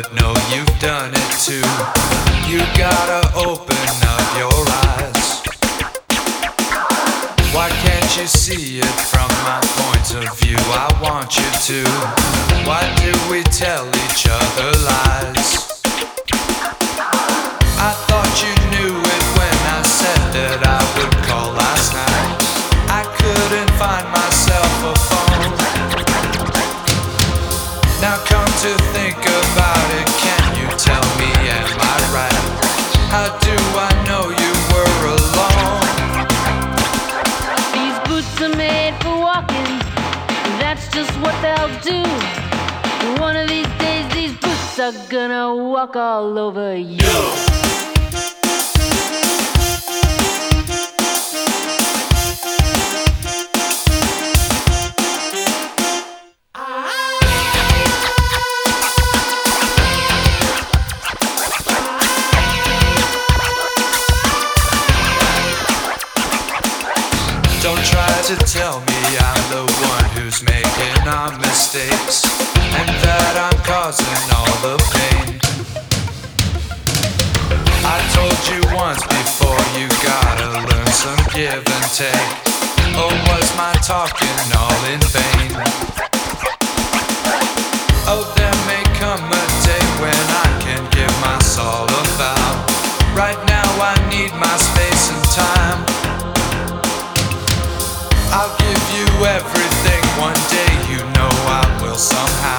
but no, you've done it too. You gotta open up your eyes. Why can't you see it from my point of view? I want you to. Why do we tell each other lies? I thought you knew it when I said that I would call last night. I couldn't find myself are made for walking. That's just what they'll do. One of these days, these boots are gonna walk all over you. Causing all the pain. I told you once before you gotta learn some give and take. Or was my talking all in vain? Oh, there may come a day when I can give my soul about. Right now I need my space and time. I'll give you everything one day, you know I will somehow.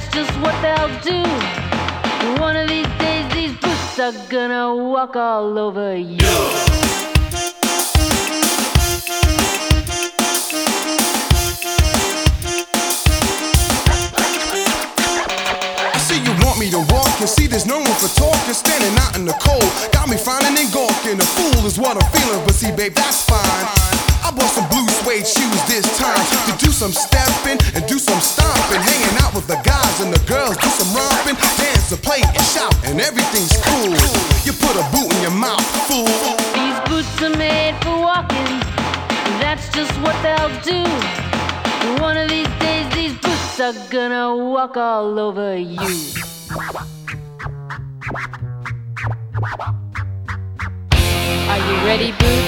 That's just what they'll do. One of these days, these boots are gonna walk all over you. I see you want me to walk and see there's no room for talking. Standing out in the cold, got me finding and gawking. A fool is what I'm feeling, but see, babe, that's fine. I bought some blue suede shoes this time to do some stepping and and everything's cool. You put a boot in your mouth, fool. These boots are made for walking. That's just what they'll do. One of these days, these boots are gonna walk all over you. Are you ready, walking.